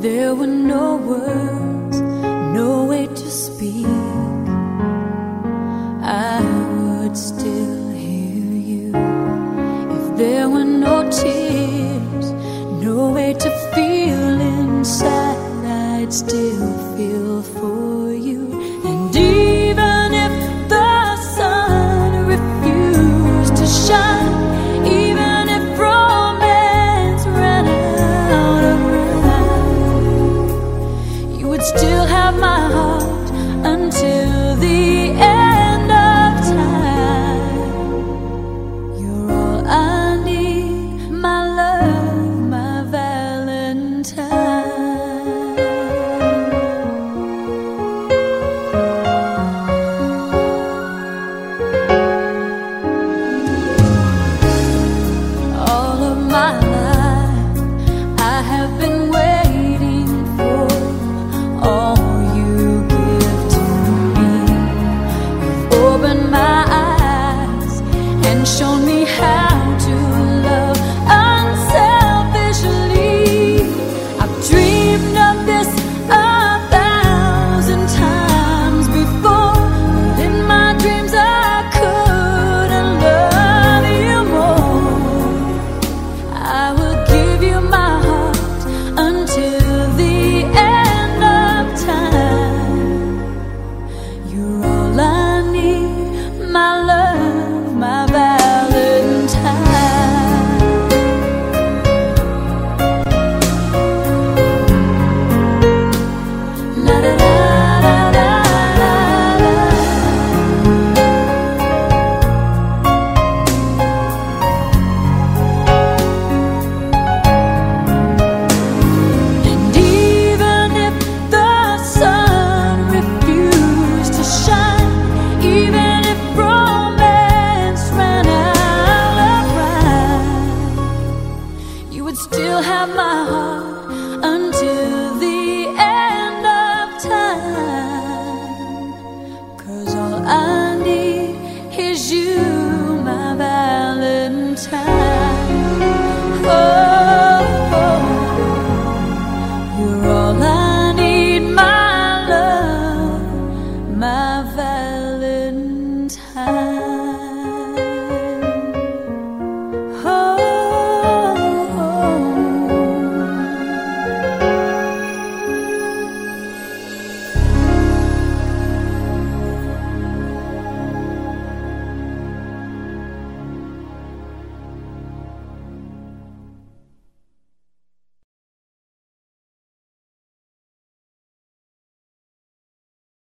There were no words, no way to speak. I would still hear you if there were no tears, no way to feel inside. I'd still feel for you. shown I